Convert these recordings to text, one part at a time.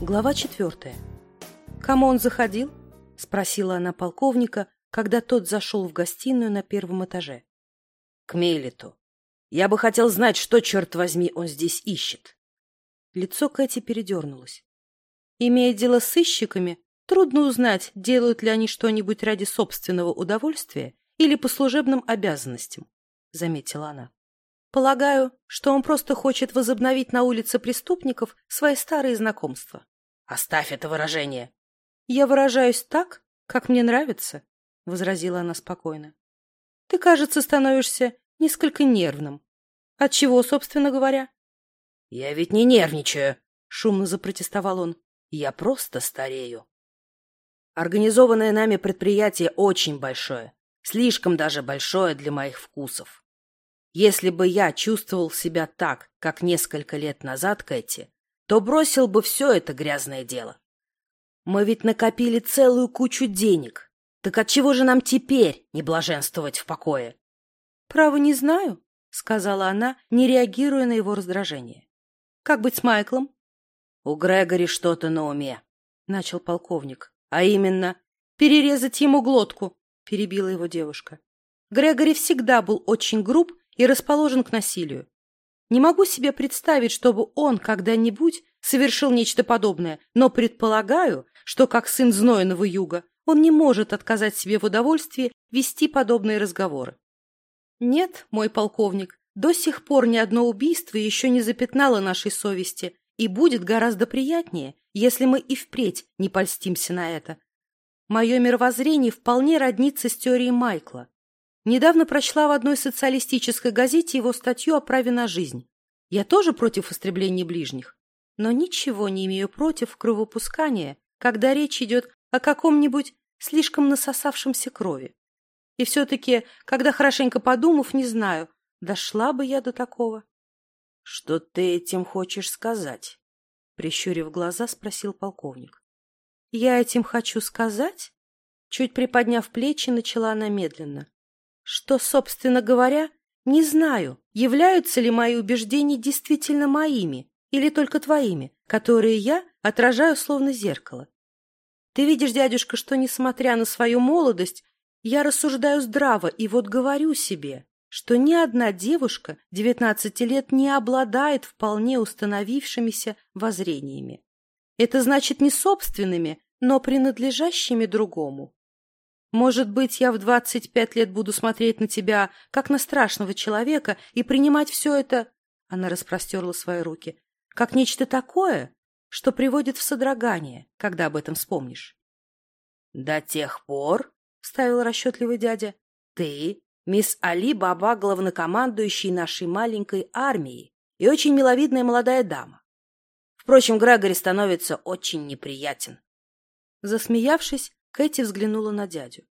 Глава четвертая. «Кому он заходил?» — спросила она полковника, когда тот зашел в гостиную на первом этаже. «К Мейлиту. Я бы хотел знать, что, черт возьми, он здесь ищет». Лицо Кэти передернулось. Имея дело с сыщиками, трудно узнать, делают ли они что-нибудь ради собственного удовольствия или по служебным обязанностям, — заметила она. Полагаю, что он просто хочет возобновить на улице преступников свои старые знакомства. Оставь это выражение. Я выражаюсь так, как мне нравится, — возразила она спокойно. Ты, кажется, становишься несколько нервным. Отчего, собственно говоря? Я ведь не нервничаю, — шумно запротестовал он. Я просто старею. Организованное нами предприятие очень большое, слишком даже большое для моих вкусов. Если бы я чувствовал себя так, как несколько лет назад, Кэти, то бросил бы все это грязное дело. Мы ведь накопили целую кучу денег. Так отчего же нам теперь не блаженствовать в покое? — Право не знаю, — сказала она, не реагируя на его раздражение. — Как быть с Майклом? — У Грегори что-то на уме, — начал полковник. — А именно... — Перерезать ему глотку, — перебила его девушка. Грегори всегда был очень груб и расположен к насилию. Не могу себе представить, чтобы он когда-нибудь совершил нечто подобное, но предполагаю, что как сын знойного юга он не может отказать себе в удовольствии вести подобные разговоры. Нет, мой полковник, до сих пор ни одно убийство еще не запятнало нашей совести, и будет гораздо приятнее, если мы и впредь не польстимся на это. Мое мировоззрение вполне роднится с теорией Майкла. Недавно прочла в одной социалистической газете его статью о праве на жизнь. Я тоже против истребления ближних, но ничего не имею против кровопускания, когда речь идет о каком-нибудь слишком насосавшемся крови. И все-таки, когда хорошенько подумав, не знаю, дошла бы я до такого. — Что ты этим хочешь сказать? — прищурив глаза, спросил полковник. — Я этим хочу сказать? Чуть приподняв плечи, начала она медленно что, собственно говоря, не знаю, являются ли мои убеждения действительно моими или только твоими, которые я отражаю словно зеркало. Ты видишь, дядюшка, что, несмотря на свою молодость, я рассуждаю здраво и вот говорю себе, что ни одна девушка девятнадцати лет не обладает вполне установившимися воззрениями. Это значит не собственными, но принадлежащими другому. Может быть, я в двадцать пять лет буду смотреть на тебя, как на страшного человека, и принимать все это...» Она распростерла свои руки. «Как нечто такое, что приводит в содрогание, когда об этом вспомнишь». «До тех пор, — вставил расчетливый дядя, — ты, мисс Али Баба, главнокомандующий нашей маленькой армией и очень миловидная молодая дама. Впрочем, Грегори становится очень неприятен». Засмеявшись, Кэти взглянула на дядю.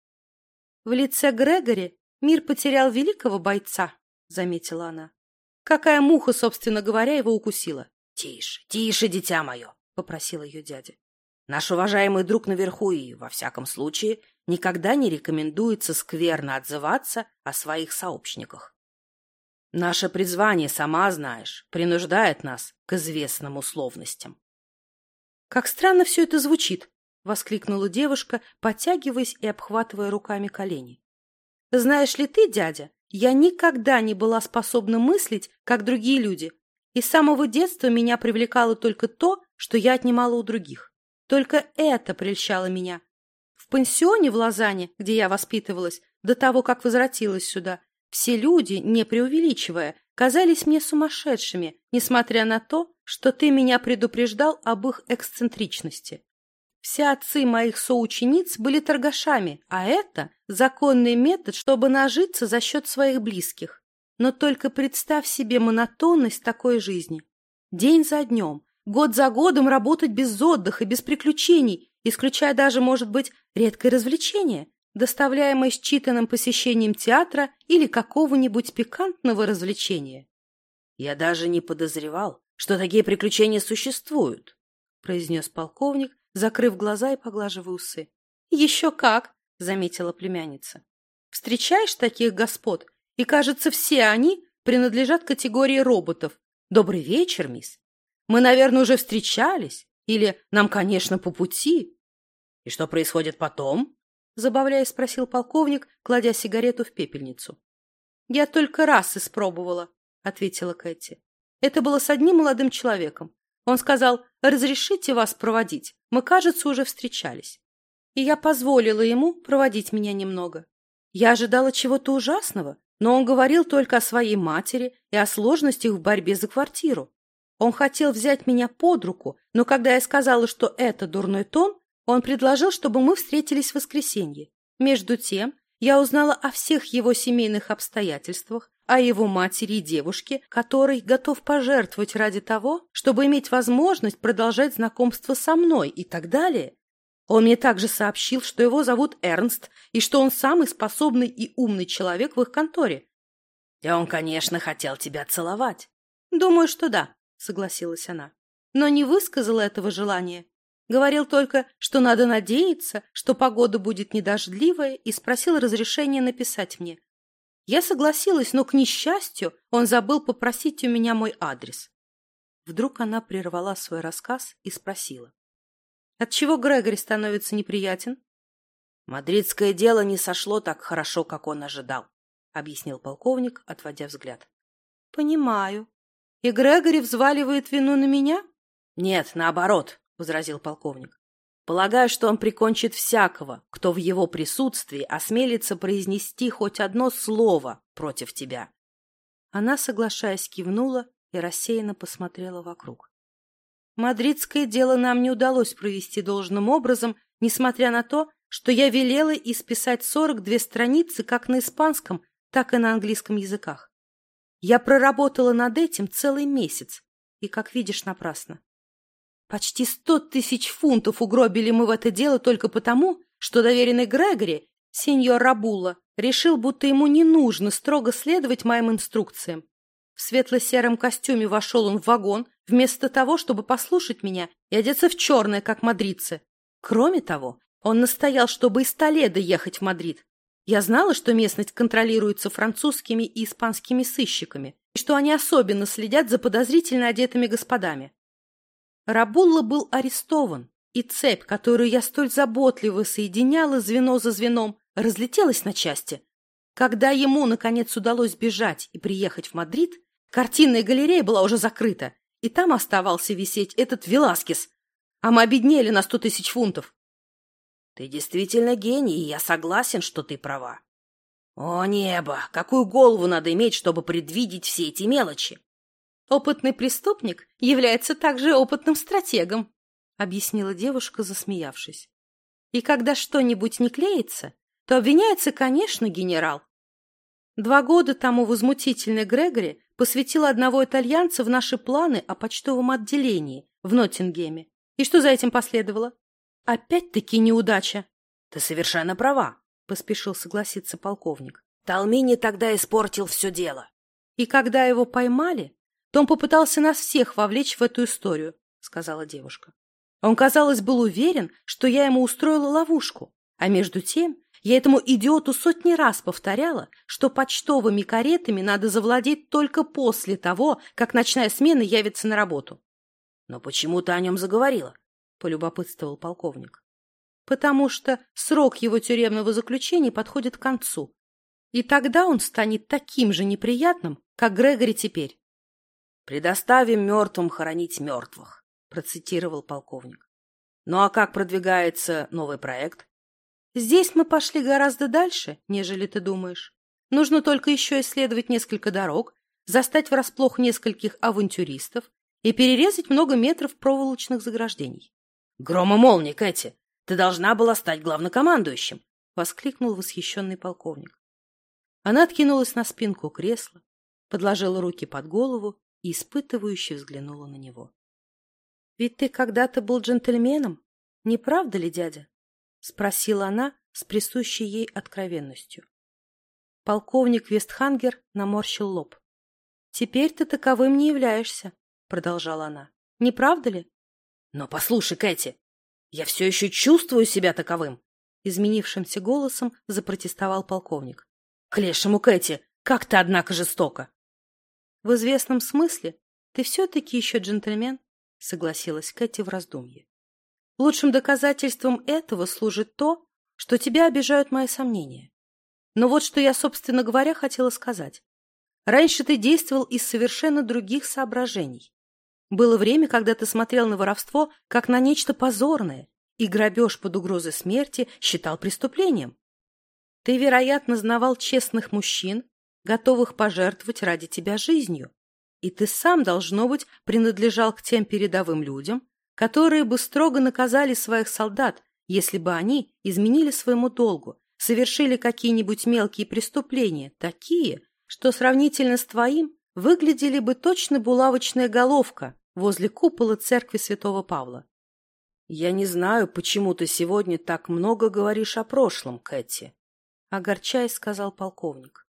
«В лице Грегори мир потерял великого бойца», — заметила она. «Какая муха, собственно говоря, его укусила?» «Тише, тише, дитя мое», — попросил ее дядя. «Наш уважаемый друг наверху и, во всяком случае, никогда не рекомендуется скверно отзываться о своих сообщниках. Наше призвание, сама знаешь, принуждает нас к известным условностям». «Как странно все это звучит», воскликнула девушка, подтягиваясь и обхватывая руками колени. Знаешь ли ты, дядя, я никогда не была способна мыслить, как другие люди. И с самого детства меня привлекало только то, что я отнимала у других. Только это прельщало меня. В пансионе в Лозанне, где я воспитывалась, до того, как возвратилась сюда, все люди, не преувеличивая, казались мне сумасшедшими, несмотря на то, что ты меня предупреждал об их эксцентричности. Все отцы моих соучениц были торгашами, а это законный метод, чтобы нажиться за счет своих близких. Но только представь себе монотонность такой жизни. День за днем, год за годом работать без отдыха, без приключений, исключая даже, может быть, редкое развлечение, доставляемое считанным посещением театра или какого-нибудь пикантного развлечения. «Я даже не подозревал, что такие приключения существуют», произнес полковник, закрыв глаза и поглаживая усы. — Еще как! — заметила племянница. — Встречаешь таких господ, и, кажется, все они принадлежат категории роботов. Добрый вечер, мисс. Мы, наверное, уже встречались. Или «нам, конечно, по пути». «И что происходит потом?» — забавляясь, спросил полковник, кладя сигарету в пепельницу. «Я только раз испробовала», — ответила Кэти. «Это было с одним молодым человеком. Он сказал, разрешите вас проводить. Мы, кажется, уже встречались. И я позволила ему проводить меня немного. Я ожидала чего-то ужасного, но он говорил только о своей матери и о сложностях в борьбе за квартиру. Он хотел взять меня под руку, но когда я сказала, что это дурной тон, он предложил, чтобы мы встретились в воскресенье. Между тем, я узнала о всех его семейных обстоятельствах, о его матери и девушке, который готов пожертвовать ради того, чтобы иметь возможность продолжать знакомство со мной и так далее. Он мне также сообщил, что его зовут Эрнст и что он самый способный и умный человек в их конторе. И он, конечно, хотел тебя целовать. Думаю, что да, согласилась она. Но не высказала этого желания. Говорил только, что надо надеяться, что погода будет недождливая, и спросил разрешения написать мне. Я согласилась, но, к несчастью, он забыл попросить у меня мой адрес. Вдруг она прервала свой рассказ и спросила. Отчего Грегори становится неприятен? Мадридское дело не сошло так хорошо, как он ожидал, объяснил полковник, отводя взгляд. Понимаю. И Грегори взваливает вину на меня? Нет, наоборот, возразил полковник. Полагаю, что он прикончит всякого, кто в его присутствии осмелится произнести хоть одно слово против тебя. Она, соглашаясь, кивнула и рассеянно посмотрела вокруг. Мадридское дело нам не удалось провести должным образом, несмотря на то, что я велела исписать 42 страницы как на испанском, так и на английском языках. Я проработала над этим целый месяц, и, как видишь, напрасно. Почти сто тысяч фунтов угробили мы в это дело только потому, что доверенный Грегори, сеньор Рабула, решил, будто ему не нужно строго следовать моим инструкциям. В светло-сером костюме вошел он в вагон, вместо того, чтобы послушать меня и одеться в черное, как мадридцы. Кроме того, он настоял, чтобы из Толедо ехать в Мадрид. Я знала, что местность контролируется французскими и испанскими сыщиками, и что они особенно следят за подозрительно одетыми господами. Рабулла был арестован, и цепь, которую я столь заботливо соединяла звено за звеном, разлетелась на части. Когда ему, наконец, удалось бежать и приехать в Мадрид, Картинная галерея была уже закрыта, и там оставался висеть этот Веласкес. А мы обеднели на сто тысяч фунтов. Ты действительно гений, и я согласен, что ты права. О, небо! Какую голову надо иметь, чтобы предвидеть все эти мелочи? Опытный преступник является также опытным стратегом, объяснила девушка, засмеявшись. И когда что-нибудь не клеится, то обвиняется, конечно, генерал. Два года тому возмутительный Грегори посвятил одного итальянца в наши планы о почтовом отделении в Ноттингеме. И что за этим последовало? Опять-таки неудача. Ты совершенно права, поспешил согласиться полковник. Талмини тогда испортил все дело. И когда его поймали, то он попытался нас всех вовлечь в эту историю, сказала девушка. Он, казалось, был уверен, что я ему устроила ловушку, а между тем я этому идиоту сотни раз повторяла, что почтовыми каретами надо завладеть только после того, как ночная смена явится на работу. — Но почему ты о нем заговорила? — полюбопытствовал полковник. — Потому что срок его тюремного заключения подходит к концу. И тогда он станет таким же неприятным, как Грегори теперь. — Предоставим мертвым хоронить мертвых, — процитировал полковник. — Ну а как продвигается новый проект? Здесь мы пошли гораздо дальше, нежели ты думаешь. Нужно только еще исследовать несколько дорог, застать врасплох нескольких авантюристов и перерезать много метров проволочных заграждений. — Грома молнии, Кэти! Ты должна была стать главнокомандующим! — воскликнул восхищенный полковник. Она откинулась на спинку кресла, подложила руки под голову и испытывающе взглянула на него. — Ведь ты когда-то был джентльменом, не правда ли, дядя? — спросила она с присущей ей откровенностью. Полковник Вестхангер наморщил лоб. — Теперь ты таковым не являешься, — продолжала она. — Не правда ли? — Но послушай, Кэти, я все еще чувствую себя таковым, — изменившимся голосом запротестовал полковник. — К лешему, Кэти, как ты, однако, жестоко! — В известном смысле ты все-таки еще джентльмен, — согласилась Кэти в раздумье. Лучшим доказательством этого служит то, что тебя обижают мои сомнения. Но вот что я, собственно говоря, хотела сказать. Раньше ты действовал из совершенно других соображений. Было время, когда ты смотрел на воровство как на нечто позорное, и грабеж под угрозой смерти считал преступлением. Ты, вероятно, знавал честных мужчин, готовых пожертвовать ради тебя жизнью. И ты сам, должно быть, принадлежал к тем передовым людям, которые бы строго наказали своих солдат, если бы они изменили своему долгу, совершили какие-нибудь мелкие преступления, такие, что сравнительно с твоим выглядели бы точно булавочная головка возле купола церкви святого Павла. «Я не знаю, почему ты сегодня так много говоришь о прошлом, Кэти», — огорчаясь, сказал полковник.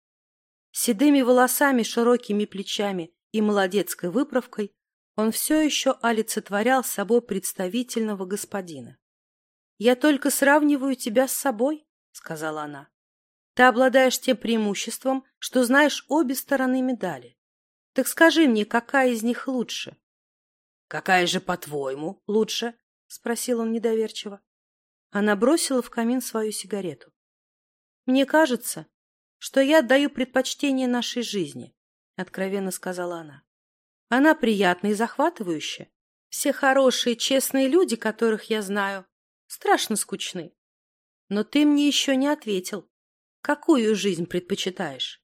Седыми волосами, широкими плечами и молодецкой выправкой он все еще олицетворял собой представительного господина. «Я только сравниваю тебя с собой», — сказала она. «Ты обладаешь тем преимуществом, что знаешь обе стороны медали. Так скажи мне, какая из них лучше?» «Какая же, по-твоему, лучше?» — спросил он недоверчиво. Она бросила в камин свою сигарету. «Мне кажется, что я отдаю предпочтение нашей жизни», — откровенно сказала она. «Она приятна и захватывающая. Все хорошие, честные люди, которых я знаю, страшно скучны. Но ты мне еще не ответил. Какую жизнь предпочитаешь?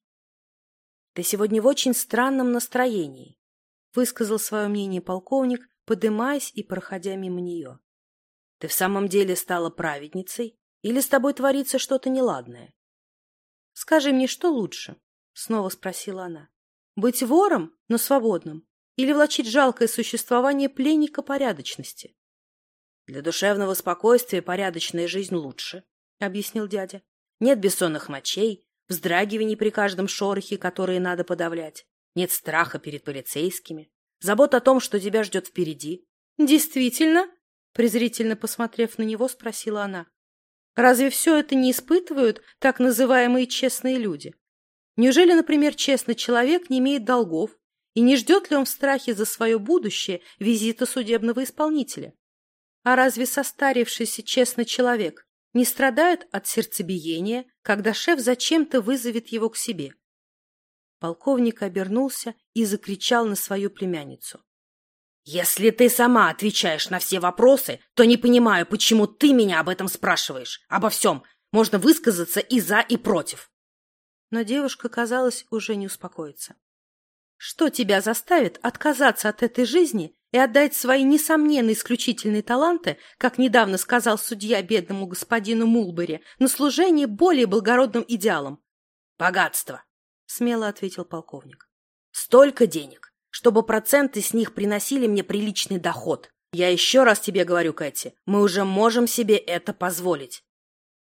Ты сегодня в очень странном настроении, высказал свое мнение полковник, подымаясь и проходя мимо нее. Ты в самом деле стала праведницей или с тобой творится что-то неладное? Скажи мне, что лучше? Снова спросила она. Быть вором, но свободным, или влачить жалкое существование пленника порядочности? Для душевного спокойствия порядочная жизнь лучше, — объяснил дядя. Нет бессонных ночей, вздрагиваний при каждом шорохе, которые надо подавлять. Нет страха перед полицейскими, забот о том, что тебя ждет впереди. — Действительно? — презрительно посмотрев на него, спросила она. — Разве все это не испытывают так называемые честные люди? Неужели, например, честный человек не имеет долгов, и не ждет ли он в страхе за свое будущее визита судебного исполнителя? А разве состарившийся честный человек не страдает от сердцебиения, когда шеф зачем-то вызовет его к себе? Полковник обернулся и закричал на свою племянницу. «Если ты сама отвечаешь на все вопросы, то не понимаю, почему ты меня об этом спрашиваешь. Обо всем. Можно высказаться и за, и против». Но девушка, казалось, уже не успокоится. «Что тебя заставит отказаться от этой жизни и отдать свои несомненно исключительные таланты, как недавно сказал судья бедному господину Мулбери, на служение более благородным идеалам. «Богатство», — смело ответил полковник. «Столько денег, чтобы проценты с них приносили мне приличный доход. Я еще раз тебе говорю, Кэти, мы уже можем себе это позволить».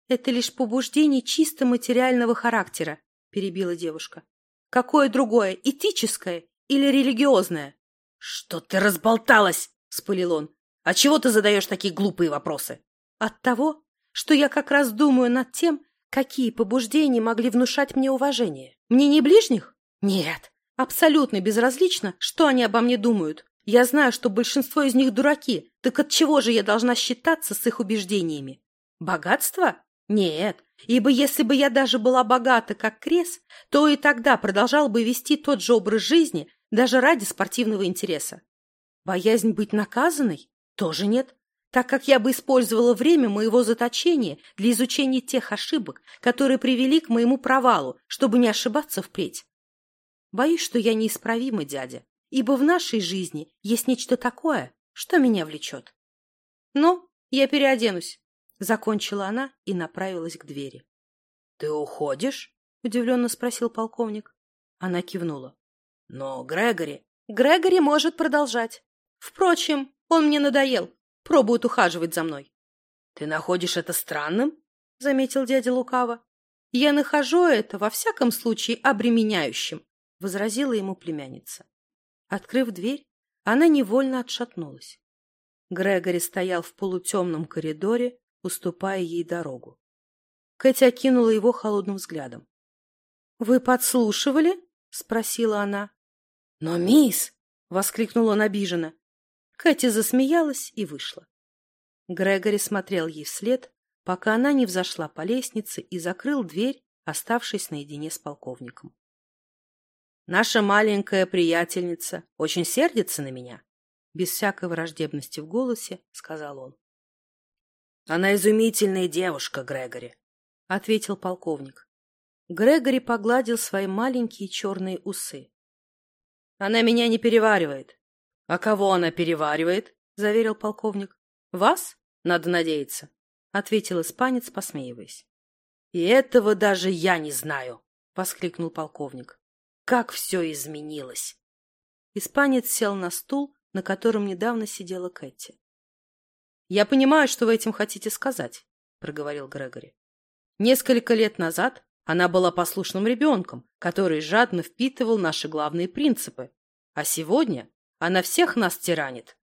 «Это лишь побуждение чисто материального характера», — перебила девушка. «Какое другое, этическое или религиозное?» «Что ты разболталась?» — спылил он. «А чего ты задаешь такие глупые вопросы?» «От того, что я как раз думаю над тем, какие побуждения могли внушать мне уважение. Мне не ближних? Нет. Абсолютно безразлично, что они обо мне думают. Я знаю, что большинство из них дураки, так от чего же я должна считаться с их убеждениями? Богатство? Нет, ибо если бы я даже была богата, как Крес, то и тогда продолжал бы вести тот же образ жизни, даже ради спортивного интереса. Боязнь быть наказанной? Тоже нет, так как я бы использовала время моего заточения для изучения тех ошибок, которые привели к моему провалу, чтобы не ошибаться впредь. Боюсь, что я неисправима, дядя, ибо в нашей жизни есть нечто такое, что меня влечет. Ну, я переоденусь, — закончила она и направилась к двери. — Ты уходишь? — удивленно спросил полковник. Она кивнула. Но Грегори... Грегори может продолжать. Впрочем, он мне надоел. Пробует ухаживать за мной. Ты находишь это странным? Заметил дядя лукаво. Я нахожу это, во всяком случае, обременяющим, возразила ему племянница. Открыв дверь, она невольно отшатнулась. Грегори стоял в полутемном коридоре, уступая ей дорогу. Кэти окинула его холодным взглядом. — Вы подслушивали? — спросила она. «Но, мисс!» — воскликнул он обиженно. Кэти засмеялась и вышла. Грегори смотрел ей вслед, пока она не взошла по лестнице и закрыл дверь, оставшись наедине с полковником. «Наша маленькая приятельница очень сердится на меня», без всякой враждебности в голосе сказал он. «Она изумительная девушка, Грегори», — ответил полковник. Грегори погладил свои маленькие черные усы. «Она меня не переваривает». «А кого она переваривает?» — заверил полковник. «Вас, надо надеяться», — ответил испанец, посмеиваясь. «И этого даже я не знаю», — воскликнул полковник. «Как все изменилось!» Испанец сел на стул, на котором недавно сидела Кэти. «Я понимаю, что вы этим хотите сказать», — проговорил Грегори. «Несколько лет назад она была послушным ребенком, который жадно впитывал наши главные принципы, а сегодня она всех нас тиранит».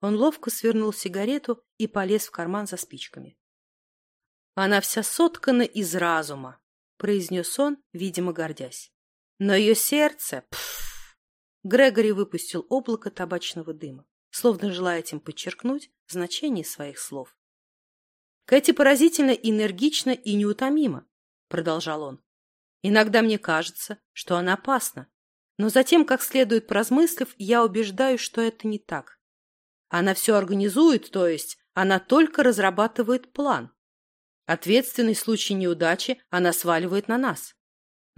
Он ловко свернул сигарету и полез в карман за спичками. «Она вся соткана из разума», — произнес он, видимо, гордясь. «Но ее сердце... Пфф, Грегори выпустил облако табачного дыма, словно желая этим подчеркнуть значение своих слов. «Кэти поразительно энергична и неутомима», — продолжал он. «Иногда мне кажется, что она опасна, но затем, как следует поразмыслив, я убеждаюсь, что это не так. Она все организует, то есть она только разрабатывает план. Ответственный случай неудачи она сваливает на нас.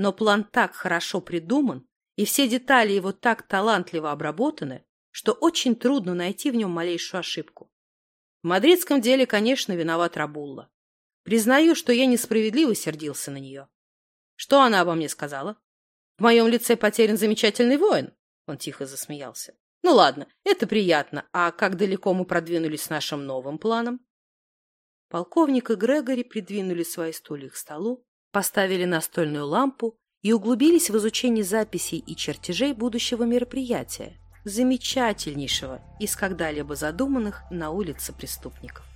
Но план так хорошо придуман, и все детали его так талантливо обработаны, что очень трудно найти в нем малейшую ошибку. В мадридском деле, конечно, виноват Рабулла. Признаю, что я несправедливо сердился на нее. Что она обо мне сказала? В моем лице потерян замечательный воин. Он тихо засмеялся. Ну ладно, это приятно. А как далеко мы продвинулись с нашим новым планом? Полковник и Грегори придвинули свои стулья к столу, поставили настольную лампу и углубились в изучение записей и чертежей будущего мероприятия, замечательнейшего из когда-либо задуманных на улице преступников.